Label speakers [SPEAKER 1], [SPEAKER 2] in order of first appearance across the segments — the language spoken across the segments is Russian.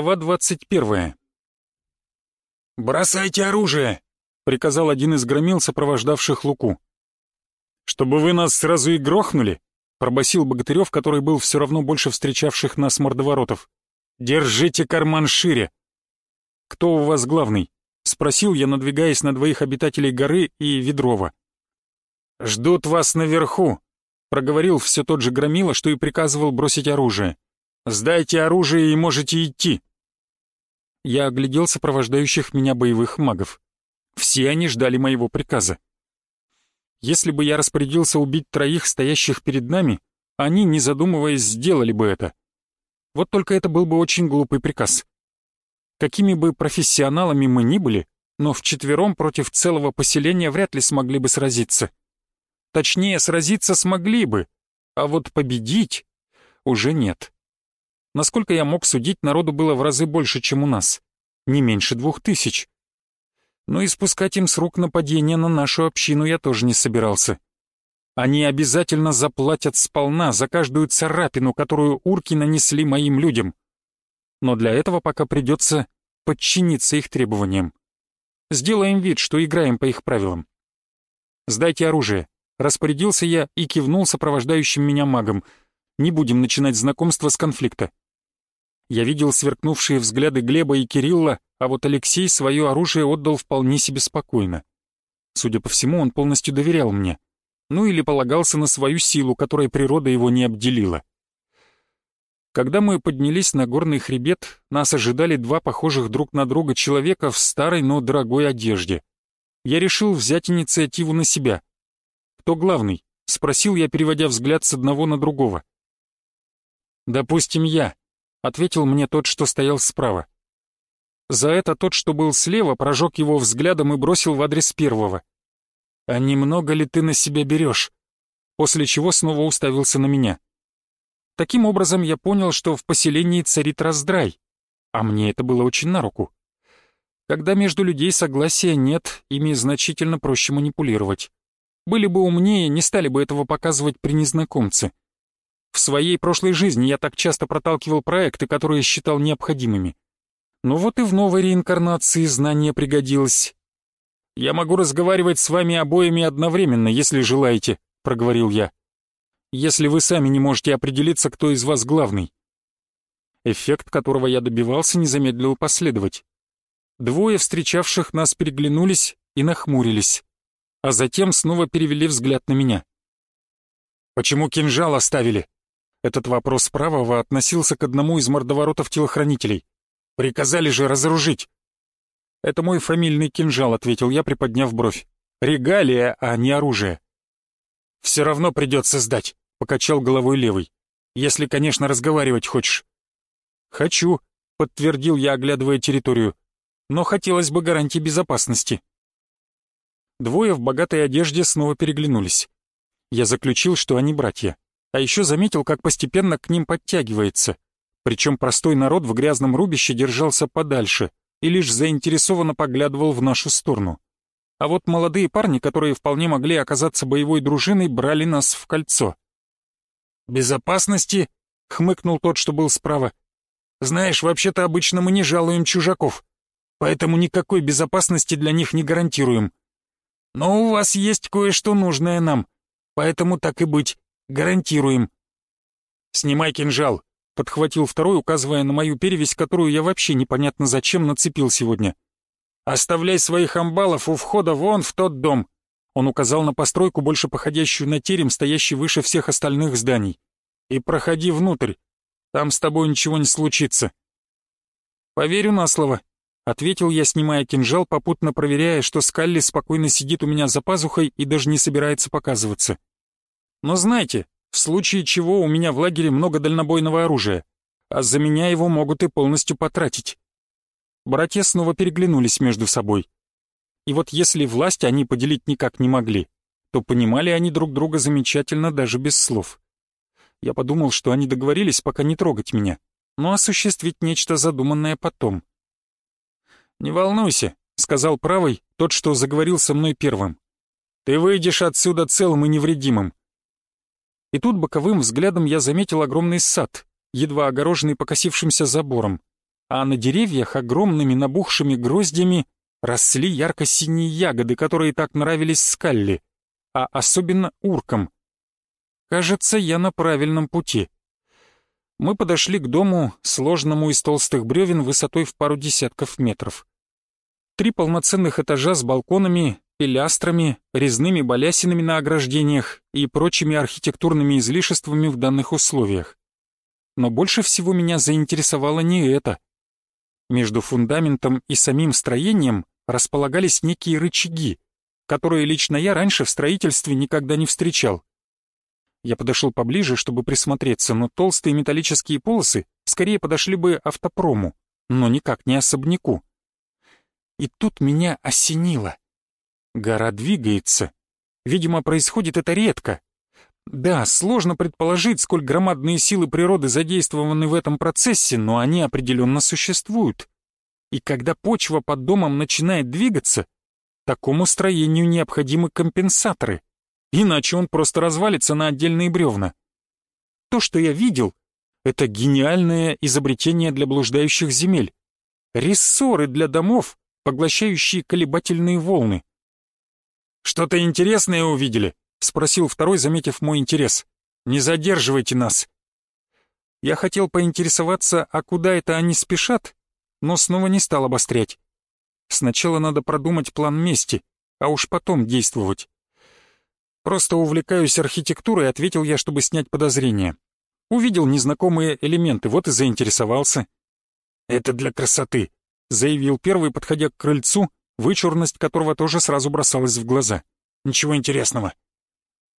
[SPEAKER 1] Глава двадцать первая.
[SPEAKER 2] «Бросайте оружие!» — приказал один из громил, сопровождавших Луку.
[SPEAKER 1] «Чтобы вы нас сразу и грохнули?» — пробасил Богатырев, который был все равно больше встречавших нас мордоворотов. «Держите карман шире!» «Кто у вас главный?» — спросил я, надвигаясь на двоих обитателей горы и Ведрова. «Ждут вас наверху», — проговорил все тот же Громила, что и приказывал бросить оружие. «Сдайте оружие и можете идти». Я оглядел сопровождающих меня боевых магов. Все они ждали моего приказа. Если бы я распорядился убить троих стоящих перед нами, они, не задумываясь, сделали бы это. Вот только это был бы очень глупый приказ. Какими бы профессионалами мы ни были, но вчетвером против целого поселения вряд ли смогли бы сразиться. Точнее, сразиться смогли бы, а вот победить уже нет. Насколько я мог судить, народу было в разы больше, чем у нас. Не меньше двух тысяч. Но и спускать им с рук нападения на нашу общину я тоже не собирался. Они обязательно заплатят сполна за каждую царапину, которую урки нанесли моим людям. Но для этого пока придется подчиниться их требованиям. Сделаем вид, что играем по их правилам. «Сдайте оружие», — распорядился я и кивнул сопровождающим меня магом. «Не будем начинать знакомство с конфликта. Я видел сверкнувшие взгляды Глеба и Кирилла, а вот Алексей свое оружие отдал вполне себе спокойно. Судя по всему, он полностью доверял мне. Ну или полагался на свою силу, которой природа его не обделила. Когда мы поднялись на горный хребет, нас ожидали два похожих друг на друга человека в старой, но дорогой одежде. Я решил взять инициативу на себя. «Кто главный?» — спросил я, переводя взгляд с одного на другого. «Допустим, я», — ответил мне тот, что стоял справа. За это тот, что был слева, прожег его взглядом и бросил в адрес первого. «А немного ли ты на себя берешь?» После чего снова уставился на меня. Таким образом, я понял, что в поселении царит раздрай, а мне это было очень на руку. Когда между людей согласия нет, ими значительно проще манипулировать. Были бы умнее, не стали бы этого показывать при незнакомце. В своей прошлой жизни я так часто проталкивал проекты, которые считал необходимыми. Ну вот и в новой реинкарнации знание пригодилось. «Я могу разговаривать с вами обоими одновременно, если желаете», — проговорил я. «Если вы сами не можете определиться, кто из вас главный». Эффект, которого я добивался, не замедлил последовать. Двое встречавших нас переглянулись и нахмурились, а затем снова перевели взгляд на меня. «Почему кинжал оставили?» Этот вопрос правого относился к одному из мордоворотов телохранителей. «Приказали же разоружить!» «Это мой фамильный кинжал», — ответил я, приподняв бровь. «Регалия, а не оружие». «Все равно придется сдать», — покачал головой левый. «Если, конечно, разговаривать хочешь». «Хочу», — подтвердил я, оглядывая территорию. «Но хотелось бы гарантии безопасности». Двое в богатой одежде снова переглянулись. Я заключил, что они братья. А еще заметил, как постепенно к ним подтягивается. Причем простой народ в грязном рубище держался подальше и лишь заинтересованно поглядывал в нашу сторону. А вот молодые парни, которые вполне могли оказаться боевой дружиной, брали нас в кольцо. «Безопасности?» — хмыкнул тот, что был справа. «Знаешь, вообще-то обычно мы не жалуем чужаков, поэтому никакой безопасности для них не гарантируем. Но у вас есть кое-что нужное нам, поэтому так и быть, Гарантируем». «Снимай кинжал», — подхватил второй, указывая на мою перевесь, которую я вообще непонятно зачем нацепил сегодня. «Оставляй своих амбалов у входа вон в тот дом». Он указал на постройку, больше походящую на терем, стоящий выше всех остальных зданий. «И проходи внутрь. Там с тобой ничего не случится». «Поверю на слово», — ответил я, снимая кинжал, попутно проверяя, что Скалли спокойно сидит у меня за пазухой и даже не собирается показываться. Но знайте, в случае чего у меня в лагере много дальнобойного оружия, а за меня его могут и полностью потратить. Братья снова переглянулись между собой. И вот если власть они поделить никак не могли, то понимали они друг друга замечательно даже без слов. Я подумал, что они договорились пока не трогать меня, но осуществить нечто задуманное потом. «Не волнуйся», — сказал правый, тот, что заговорил со мной первым. «Ты выйдешь отсюда целым и невредимым. И тут боковым взглядом я заметил огромный сад, едва огороженный покосившимся забором. а на деревьях огромными набухшими гроздями росли ярко-синие ягоды, которые так нравились Скалли, а особенно уркам. Кажется, я на правильном пути. Мы подошли к дому, сложному из толстых бревен высотой в пару десятков метров. Три полноценных этажа с балконами, пилястрами, резными балясинами на ограждениях и прочими архитектурными излишествами в данных условиях. Но больше всего меня заинтересовало не это. Между фундаментом и самим строением располагались некие рычаги, которые лично я раньше в строительстве никогда не встречал. Я подошел поближе, чтобы присмотреться, но толстые металлические полосы скорее подошли бы автопрому, но никак не особняку. И тут меня осенило. Гора двигается. Видимо, происходит это редко. Да, сложно предположить, сколь громадные силы природы задействованы в этом процессе, но они определенно существуют. И когда почва под домом начинает двигаться, такому строению необходимы компенсаторы, иначе он просто развалится на отдельные бревна. То, что я видел, это гениальное изобретение для блуждающих земель. Рессоры для домов, поглощающие колебательные волны. «Что-то интересное увидели?» — спросил второй, заметив мой интерес. «Не задерживайте нас». Я хотел поинтересоваться, а куда это они спешат, но снова не стал обострять. Сначала надо продумать план мести, а уж потом действовать. Просто увлекаюсь архитектурой, ответил я, чтобы снять подозрения. Увидел незнакомые элементы, вот и заинтересовался. «Это для красоты», заявил первый, подходя к крыльцу, вычурность которого тоже сразу бросалась в глаза. «Ничего интересного».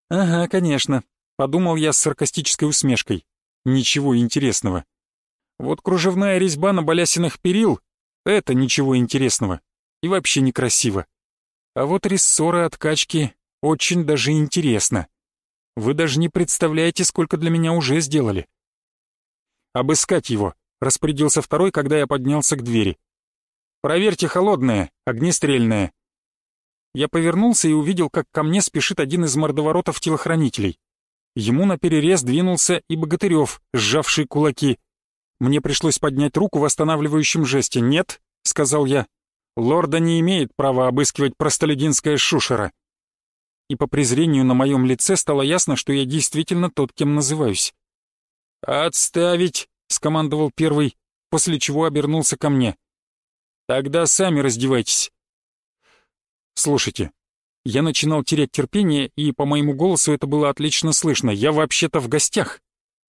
[SPEAKER 1] «Ага, конечно», — подумал я с саркастической усмешкой. «Ничего интересного». Вот кружевная резьба на балясинах перил — это ничего интересного и вообще некрасиво. А вот рессоры от качки очень даже интересно. Вы даже не представляете, сколько для меня уже сделали. «Обыскать его», — распорядился второй, когда я поднялся к двери. Проверьте холодное, огнестрельное». Я повернулся и увидел, как ко мне спешит один из мордоворотов телохранителей. Ему наперерез двинулся и Богатырев, сжавший кулаки. Мне пришлось поднять руку в останавливающем жесте. «Нет», — сказал я, — «лорда не имеет права обыскивать простолюдинская шушера». И по презрению на моем лице стало ясно, что я действительно тот, кем называюсь. «Отставить!» — скомандовал первый, после чего обернулся ко мне. Тогда сами раздевайтесь. Слушайте, я начинал терять терпение, и по моему голосу это было отлично слышно. Я вообще-то в гостях.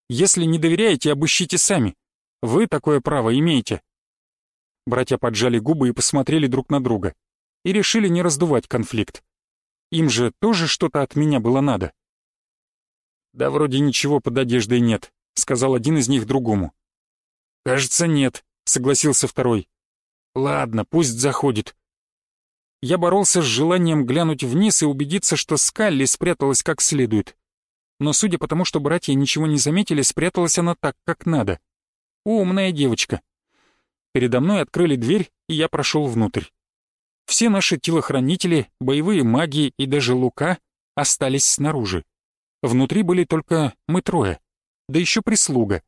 [SPEAKER 1] Если не доверяете, обыщите сами. Вы такое право имеете. Братья поджали губы и посмотрели друг на друга. И решили не раздувать конфликт. Им же тоже что-то от меня было надо. «Да вроде ничего под одеждой нет», — сказал один из них другому. «Кажется, нет», — согласился второй. Ладно, пусть заходит. Я боролся с желанием глянуть вниз и убедиться, что Скалли спряталась как следует. Но судя по тому, что братья ничего не заметили, спряталась она так, как надо. Умная девочка. Передо мной открыли дверь, и я прошел внутрь. Все наши телохранители, боевые маги и даже Лука остались снаружи. Внутри были только мы трое, да еще прислуга.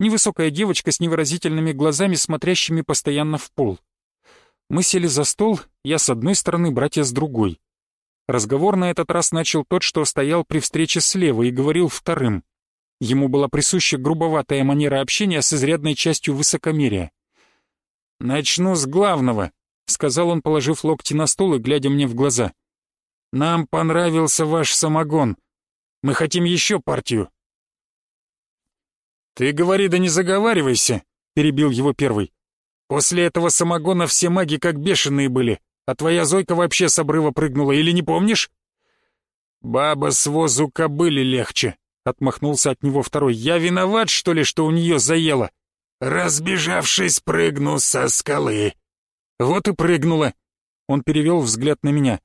[SPEAKER 1] Невысокая девочка с невыразительными глазами, смотрящими постоянно в пол. Мы сели за стол, я с одной стороны, братья с другой. Разговор на этот раз начал тот, что стоял при встрече слева и говорил вторым. Ему была присуща грубоватая манера общения с изрядной частью высокомерия. «Начну с главного», — сказал он, положив локти на стол и глядя мне в глаза. «Нам понравился ваш самогон. Мы хотим еще партию. «Ты говори, да не заговаривайся», — перебил его первый. «После этого самогона все маги как бешеные были, а твоя Зойка вообще с обрыва прыгнула, или не помнишь?» «Баба с возу кобыли легче», — отмахнулся от него второй. «Я виноват, что ли, что у нее заело?» «Разбежавшись, прыгну со скалы». «Вот и прыгнула». Он перевел взгляд на меня.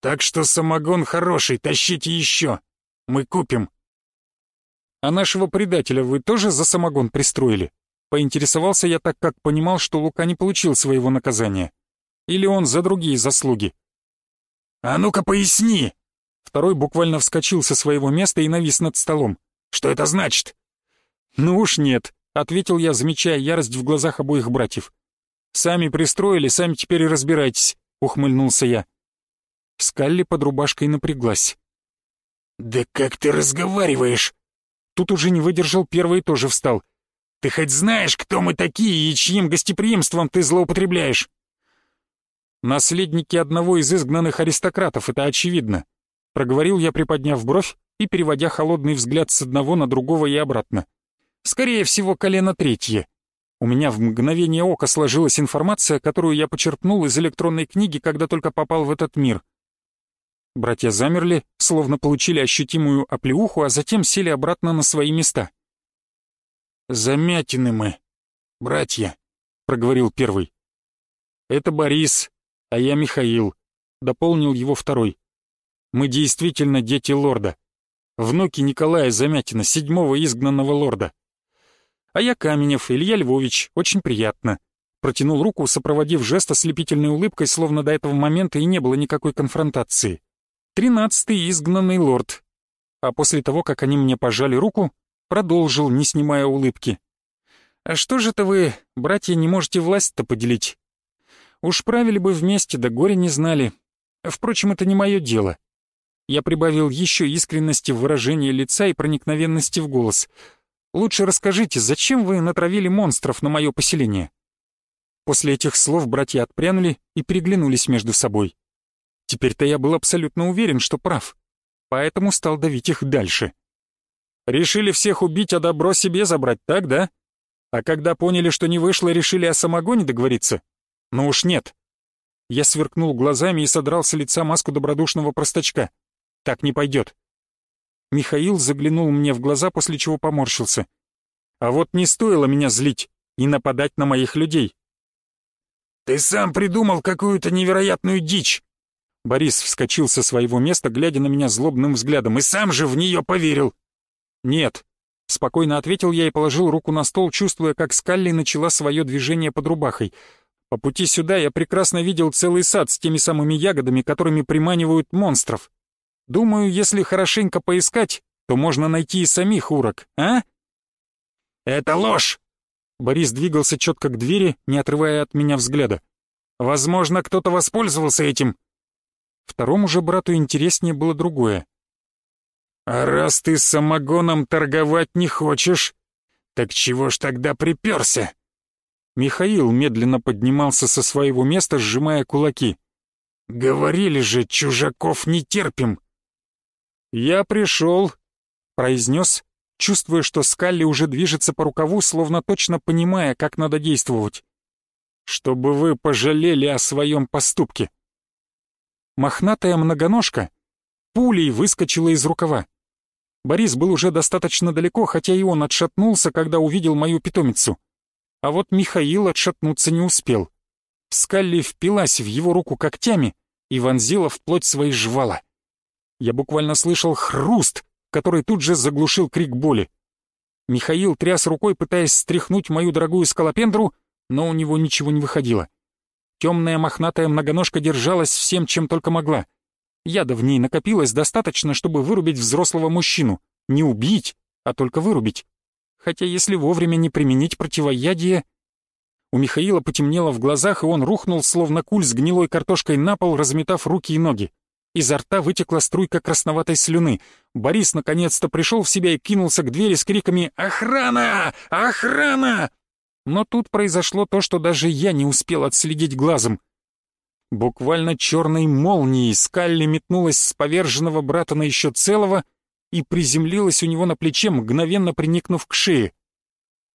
[SPEAKER 1] «Так что самогон хороший, тащите еще. Мы купим». «А нашего предателя вы тоже за самогон пристроили?» Поинтересовался я так, как понимал, что Лука не получил своего наказания. Или он за другие заслуги? «А ну-ка поясни!» Второй буквально вскочил со своего места и навис над столом. «Что это значит?» «Ну уж нет», — ответил я, замечая ярость в глазах обоих братьев. «Сами пристроили, сами теперь и разбирайтесь», — ухмыльнулся я. Скалли под рубашкой напряглась.
[SPEAKER 2] «Да как ты разговариваешь?»
[SPEAKER 1] Тут уже не выдержал первый и тоже встал.
[SPEAKER 2] «Ты хоть знаешь, кто мы такие и чьим гостеприимством ты злоупотребляешь?»
[SPEAKER 1] «Наследники одного из изгнанных аристократов, это очевидно», — проговорил я, приподняв бровь и переводя холодный взгляд с одного на другого и обратно. «Скорее всего, колено третье». У меня в мгновение ока сложилась информация, которую я почерпнул из электронной книги, когда только попал в этот мир — Братья замерли, словно получили ощутимую оплеуху, а затем сели обратно на свои места.
[SPEAKER 2] «Замятины мы, братья», — проговорил первый.
[SPEAKER 1] «Это Борис, а я Михаил», — дополнил его второй. «Мы действительно дети лорда. Внуки Николая Замятина, седьмого изгнанного лорда. А я Каменев, Илья Львович, очень приятно». Протянул руку, сопроводив жест ослепительной улыбкой, словно до этого момента и не было никакой конфронтации тринадцатый изгнанный лорд. А после того, как они мне пожали руку, продолжил, не снимая улыбки. «А что же это вы, братья, не можете власть-то поделить? Уж правили бы вместе, да горе не знали. Впрочем, это не мое дело». Я прибавил еще искренности в выражении лица и проникновенности в голос. «Лучше расскажите, зачем вы натравили монстров на мое поселение?» После этих слов братья отпрянули и переглянулись между собой. Теперь-то я был абсолютно уверен, что прав, поэтому стал давить их дальше. Решили всех убить, а добро себе забрать, так, да? А когда поняли, что не вышло, решили о самогоне договориться? Ну уж нет. Я сверкнул глазами и содрал с лица маску добродушного простачка. Так не пойдет. Михаил заглянул мне в глаза, после чего поморщился. А вот не стоило меня злить и нападать на моих людей.
[SPEAKER 2] «Ты сам придумал какую-то невероятную дичь!»
[SPEAKER 1] Борис вскочил со своего места, глядя на меня злобным взглядом, и сам же в нее поверил. «Нет», — спокойно ответил я и положил руку на стол, чувствуя, как Скалли начала свое движение под рубахой. По пути сюда я прекрасно видел целый сад с теми самыми ягодами, которыми приманивают монстров. Думаю, если хорошенько поискать, то можно найти и самих урок, а?
[SPEAKER 2] «Это ложь!»
[SPEAKER 1] Борис двигался четко к двери, не отрывая от меня взгляда. «Возможно, кто-то воспользовался этим. Второму же брату интереснее было другое.
[SPEAKER 2] «А раз ты самогоном торговать не хочешь, так чего ж тогда приперся?»
[SPEAKER 1] Михаил медленно поднимался со своего места, сжимая кулаки.
[SPEAKER 2] «Говорили же, чужаков не терпим!»
[SPEAKER 1] «Я пришел», — произнес, чувствуя, что Скалли уже движется по рукаву, словно точно понимая, как надо действовать. «Чтобы вы пожалели о своем поступке» мохнатая многоножка пулей выскочила из рукава. Борис был уже достаточно далеко, хотя и он отшатнулся, когда увидел мою питомицу. А вот Михаил отшатнуться не успел. Скалли впилась в его руку когтями и вонзила вплоть свои жвала. Я буквально слышал хруст, который тут же заглушил крик боли. Михаил тряс рукой, пытаясь стряхнуть мою дорогую скалопендру, но у него ничего не выходило. Темная мохнатая многоножка держалась всем, чем только могла. Яда в ней накопилось достаточно, чтобы вырубить взрослого мужчину. Не убить, а только вырубить. Хотя если вовремя не применить противоядие... У Михаила потемнело в глазах, и он рухнул, словно куль с гнилой картошкой на пол, разметав руки и ноги. Изо рта вытекла струйка красноватой слюны. Борис наконец-то пришел в себя и кинулся к двери с криками «Охрана! Охрана!» Но тут произошло то, что даже я не успел отследить глазом. Буквально черной молнией Скалли метнулась с поверженного брата на еще целого и приземлилась у него на плече, мгновенно приникнув к шее.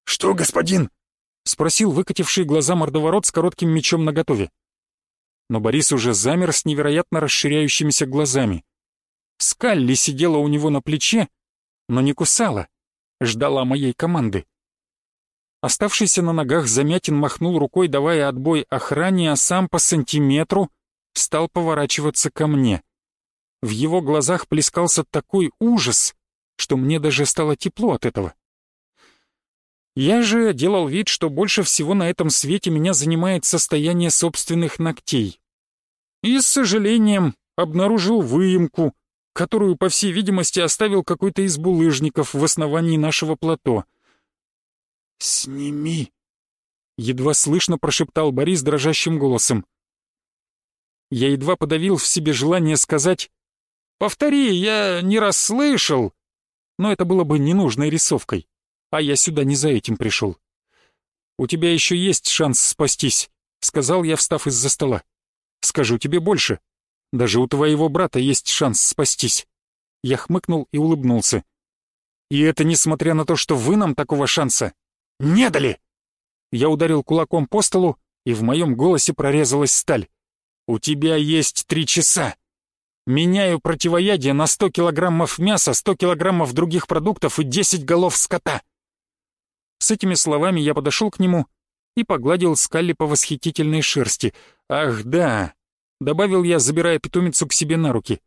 [SPEAKER 2] «Что, господин?»
[SPEAKER 1] — спросил выкативший глаза мордоворот с коротким мечом наготове. Но Борис уже замер с невероятно расширяющимися глазами. Скалли сидела у него на плече, но не кусала, ждала моей команды. Оставшийся на ногах Замятин махнул рукой, давая отбой охране, а сам по сантиметру стал поворачиваться ко мне. В его глазах плескался такой ужас, что мне даже стало тепло от этого. Я же делал вид, что больше всего на этом свете меня занимает состояние собственных ногтей. И с сожалением обнаружил выемку, которую, по всей видимости, оставил какой-то из булыжников в основании нашего плато —
[SPEAKER 2] сними!»
[SPEAKER 1] Едва слышно прошептал Борис дрожащим голосом. Я едва подавил в себе желание сказать «Повтори, я не расслышал!» Но это было бы ненужной рисовкой, а я сюда не за этим пришел. «У тебя еще есть шанс спастись», — сказал я, встав из-за стола. «Скажу тебе больше. Даже у твоего брата есть шанс спастись». Я хмыкнул и улыбнулся. «И это несмотря на то, что вы нам такого шанса не дали!» Я ударил кулаком по столу, и в моем голосе прорезалась сталь. «У тебя есть три часа. Меняю противоядие на 100 килограммов мяса, 100 килограммов других продуктов и 10 голов скота». С этими словами я подошел к нему и погладил Скалли по восхитительной шерсти. «Ах, да!» — добавил я, забирая питомицу к себе на руки.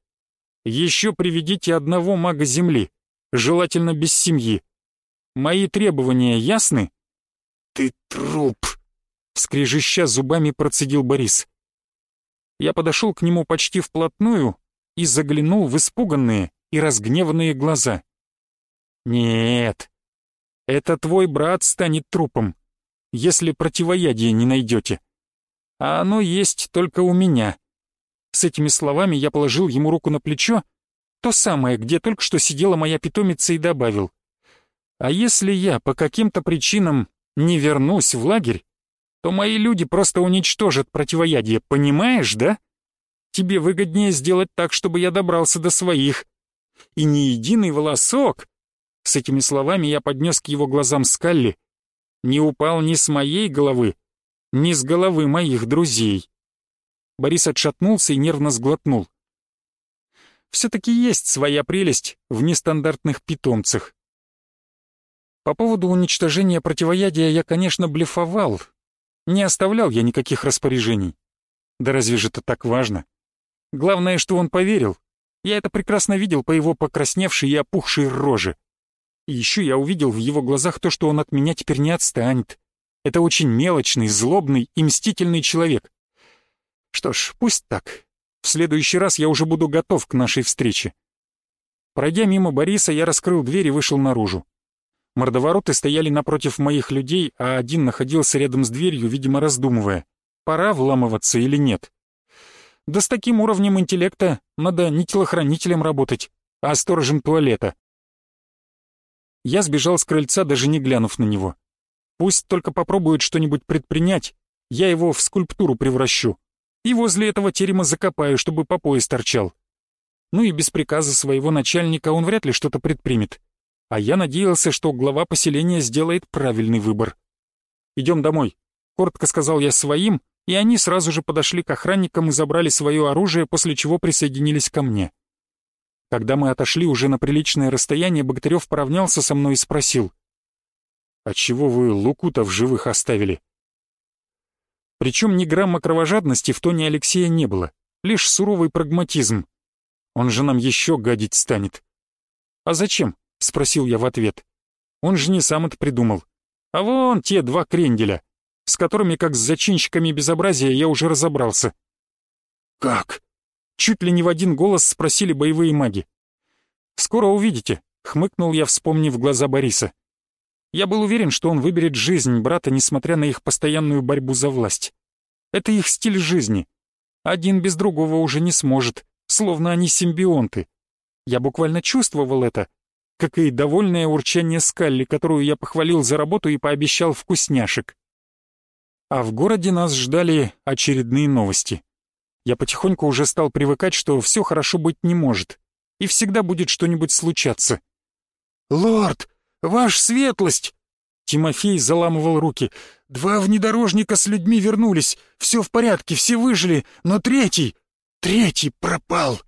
[SPEAKER 1] «Еще приведите одного мага Земли, желательно без семьи. Мои требования ясны?»
[SPEAKER 2] «Ты труп!» — скрежеща зубами процедил Борис.
[SPEAKER 1] Я подошел к нему почти вплотную и заглянул в испуганные и разгневанные глаза. «Нет, это твой брат станет трупом, если противоядие не найдете. А оно есть только у меня». С этими словами я положил ему руку на плечо, то самое, где только что сидела моя питомица, и добавил. «А если я по каким-то причинам не вернусь в лагерь, то мои люди просто уничтожат противоядие, понимаешь, да? Тебе выгоднее сделать так, чтобы я добрался до своих. И ни единый волосок...» С этими словами я поднес к его глазам Скалли. «Не упал ни с моей головы, ни с головы моих друзей». Борис отшатнулся и нервно сглотнул. Все-таки есть своя прелесть в нестандартных питомцах. По поводу уничтожения противоядия я, конечно, блефовал. Не оставлял я никаких распоряжений. Да разве же это так важно? Главное, что он поверил. Я это прекрасно видел по его покрасневшей и опухшей роже. И еще я увидел в его глазах то, что он от меня теперь не отстанет. Это очень мелочный, злобный и мстительный человек. Что ж, пусть так. В следующий раз я уже буду готов к нашей встрече. Пройдя мимо Бориса, я раскрыл дверь и вышел наружу. Мордовороты стояли напротив моих людей, а один находился рядом с дверью, видимо, раздумывая, пора вламываться или нет. Да с таким уровнем интеллекта надо не телохранителем работать, а сторожем туалета. Я сбежал с крыльца, даже не глянув на него. Пусть только попробует что-нибудь предпринять, я его в скульптуру превращу. И возле этого терема закопаю, чтобы по пояс торчал. Ну и без приказа своего начальника он вряд ли что-то предпримет а я надеялся, что глава поселения сделает правильный выбор. «Идем домой», — коротко сказал я своим, и они сразу же подошли к охранникам и забрали свое оружие, после чего присоединились ко мне. Когда мы отошли уже на приличное расстояние, Богатырев поравнялся со мной и спросил. «А чего вы Лукута в живых оставили?» Причем ни грамма кровожадности в тоне Алексея не было, лишь суровый прагматизм. Он же нам еще гадить станет. «А зачем?» — спросил я в ответ. «Он же не сам это придумал. А вон те два кренделя, с которыми, как с зачинщиками безобразия, я уже разобрался».
[SPEAKER 2] «Как?»
[SPEAKER 1] — чуть ли не в один голос спросили боевые маги. «Скоро увидите», — хмыкнул я, вспомнив глаза Бориса. Я был уверен, что он выберет жизнь брата, несмотря на их постоянную борьбу за власть. Это их стиль жизни. Один без другого уже не сможет, словно они симбионты. Я буквально чувствовал это, как и довольное урчание Скалли, которую я похвалил за работу и пообещал вкусняшек. А в городе нас ждали очередные новости. Я потихоньку уже стал привыкать, что все хорошо быть не может, и всегда будет что-нибудь случаться.
[SPEAKER 2] «Лорд, ваш светлость!»
[SPEAKER 1] Тимофей заламывал руки.
[SPEAKER 2] «Два внедорожника с людьми вернулись, все в порядке, все выжили, но третий, третий пропал!»